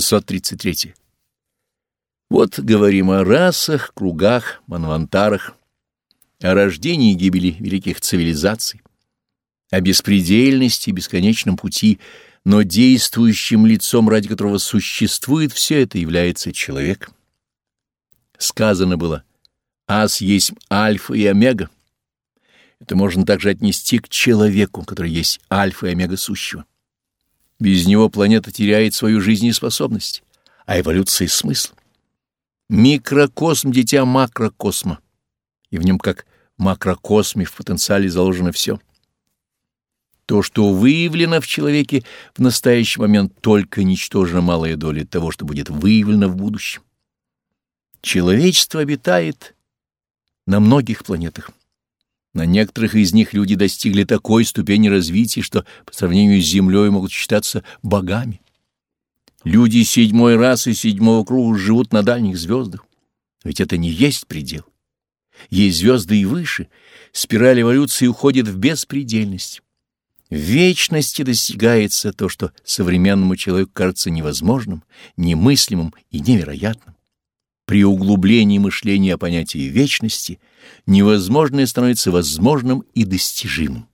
633. Вот говорим о расах, кругах, манвантарах, о рождении и гибели великих цивилизаций, о беспредельности и бесконечном пути, но действующим лицом, ради которого существует все это, является человек. Сказано было «Ас есть альфа и омега». Это можно также отнести к человеку, который есть альфа и омега сущего. Без него планета теряет свою жизнеспособность, а эволюция — смысл. Микрокосм — дитя макрокосма, и в нем, как в макрокосме, в потенциале заложено все. То, что выявлено в человеке в настоящий момент, только ничтожно малая доля того, что будет выявлено в будущем. Человечество обитает на многих планетах. На некоторых из них люди достигли такой ступени развития, что по сравнению с Землей могут считаться богами. Люди седьмой расы седьмого круга живут на дальних звездах. Ведь это не есть предел. Есть звезды и выше. Спираль эволюции уходит в беспредельность. В вечности достигается то, что современному человеку кажется невозможным, немыслимым и невероятным. При углублении мышления о понятии вечности невозможное становится возможным и достижимым.